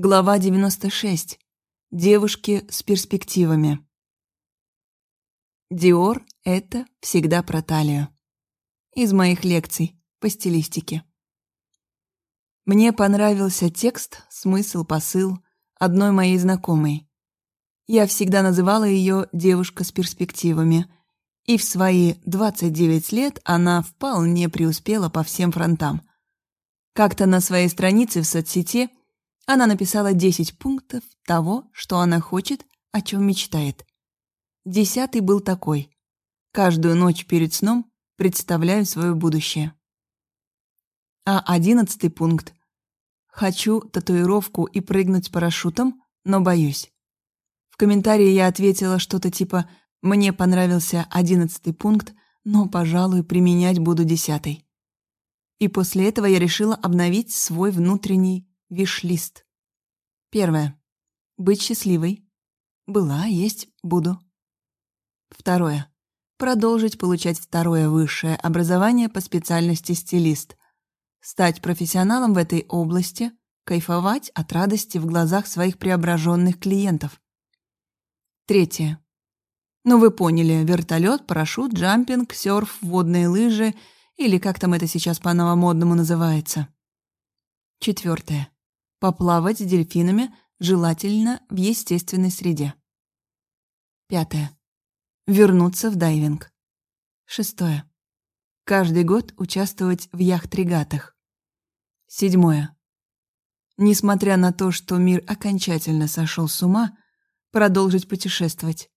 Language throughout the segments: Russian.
Глава 96. Девушки с перспективами. Диор — это всегда про талию. Из моих лекций по стилистике. Мне понравился текст, смысл, посыл одной моей знакомой. Я всегда называла ее «девушка с перспективами», и в свои 29 лет она вполне преуспела по всем фронтам. Как-то на своей странице в соцсети – она написала 10 пунктов того, что она хочет, о чем мечтает. Десятый был такой. Каждую ночь перед сном представляю свое будущее. А одиннадцатый пункт. Хочу татуировку и прыгнуть с парашютом, но боюсь. В комментарии я ответила что-то типа «Мне понравился одиннадцатый пункт, но, пожалуй, применять буду десятый». И после этого я решила обновить свой внутренний Виш-лист. Первое. Быть счастливой. Была, есть, буду. Второе. Продолжить получать второе высшее образование по специальности стилист. Стать профессионалом в этой области, кайфовать от радости в глазах своих преображенных клиентов. Третье. Ну вы поняли, вертолет, парашют, джампинг, серф, водные лыжи или как там это сейчас по-новомодному называется. Четвертое. Поплавать с дельфинами желательно в естественной среде. Пятое. Вернуться в дайвинг. Шестое. Каждый год участвовать в яхт-регатах. Седьмое. Несмотря на то, что мир окончательно сошел с ума, продолжить путешествовать.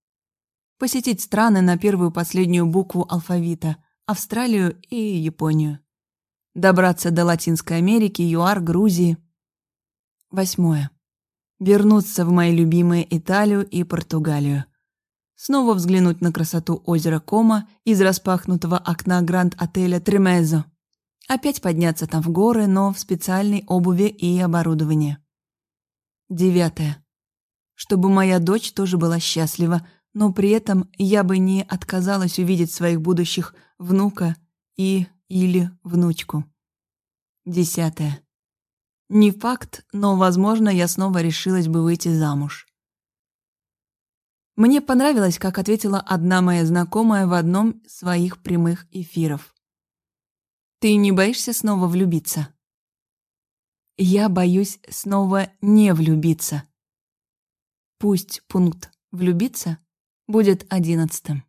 Посетить страны на первую последнюю букву алфавита – Австралию и Японию. Добраться до Латинской Америки, ЮАР, Грузии – Восьмое. Вернуться в мои любимые Италию и Португалию. Снова взглянуть на красоту озера Кома из распахнутого окна гранд-отеля Тремезо. Опять подняться там в горы, но в специальной обуви и оборудовании. Девятое. Чтобы моя дочь тоже была счастлива, но при этом я бы не отказалась увидеть своих будущих внука и или внучку. Десятое. Не факт, но, возможно, я снова решилась бы выйти замуж. Мне понравилось, как ответила одна моя знакомая в одном из своих прямых эфиров. «Ты не боишься снова влюбиться?» «Я боюсь снова не влюбиться». Пусть пункт «влюбиться» будет одиннадцатым.